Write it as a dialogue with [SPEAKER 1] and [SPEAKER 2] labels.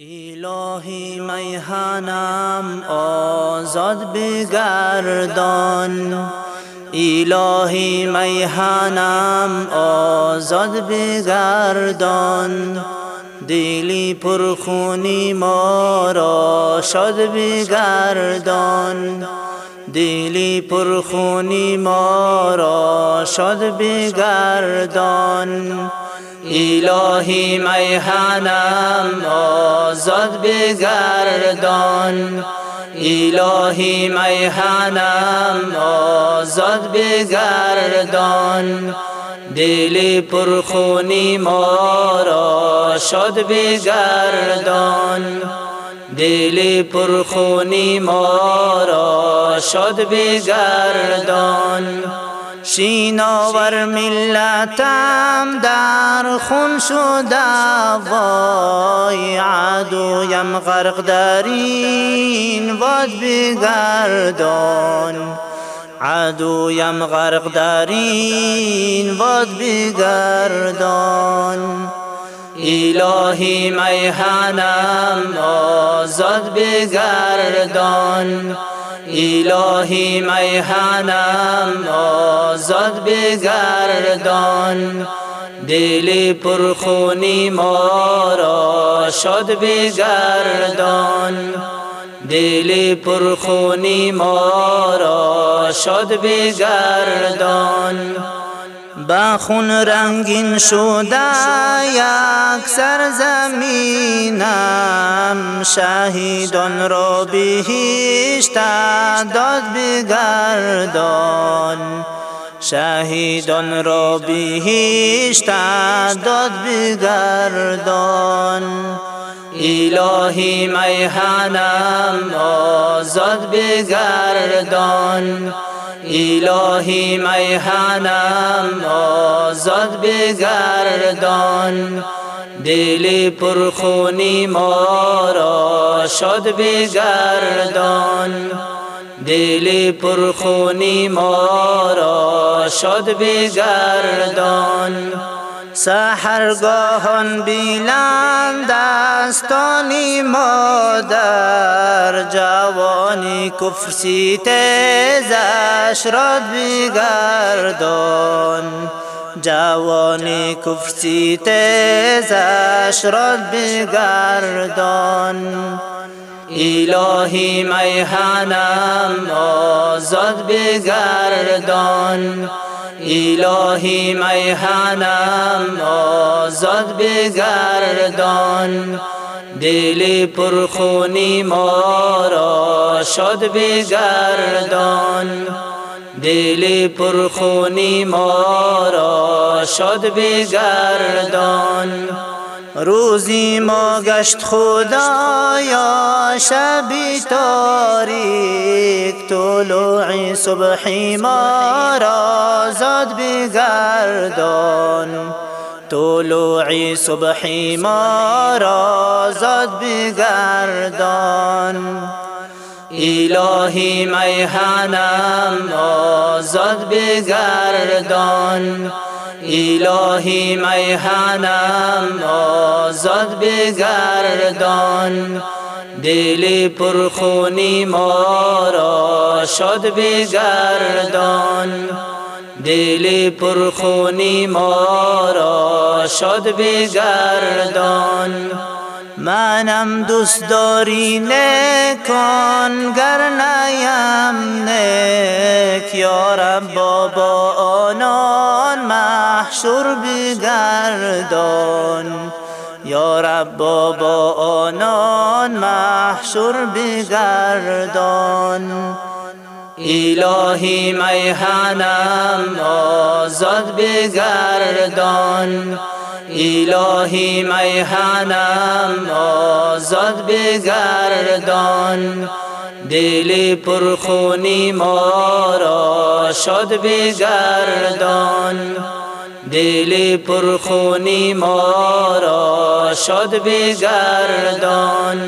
[SPEAKER 1] الهی میهنم آزاد بگردان الهی میهنم آزاد بگردان دلی پرخونی ما را شاد بگردان دلی پرخونی ما را شاد بگردان الهی میهنم آزاد بگردان الهی میهنم آزاد بگردان دل پرخونی ما را شاد بگردان دل پرخونی ما را شاد بگردان شیناور ملتم در خون شده وای عدویم غرق در این واد بگردان عدویم غرق در این واد بگردان الهی میهنم آزاد بگردان الهی میهنم آزاد بگردان. دل پرخونی ما را شاد بگردان. دل پرخونی ما را شاد بگردان. با خون رنگین شده یک سرزمینم شهیدان را بهشت داد بگردان. شهیدان را بهشت داد بگردان. الهی میهنم آزاد بگردان. الهی میهنم آزاد بگردان. دل پرخونی ما را شاد بگردان. دل پرخونی ما را شاد بگردان. سحرگاهان بیلند دستانی مادر جوانی کفسی تیزش راد بگردان جوانی کفسی تیزش راد بگردان الهی میهنم آزاد بگردان الهی میهنم آزاد بگردان. دل پرخونی ما را شاد بگردان. دل پرخونی ما را شاد بگردان. روزی ما گشت خدایا شبی تاریک. طلوع صبحی ما را زاد بگردان. طلوع صبحی ما را زاد بگردان. الهی میهنم آزاد بگردان. الهی میهنم آزاد بگردان. دل پرخونی ما را شاد بگردان. دل پرخونی ما را شاد بگردان. منم دوست داری نکن گر نیم نک. یارم بابا آنان محشور بگردان. یا رب بابا آنان محشور بگردان. الهی میهنم آزاد بگردان. الهی میهنم آزاد بگردان. دل پرخونی ما را شاد بگردان. دل پرخونی ما را شاد بگردان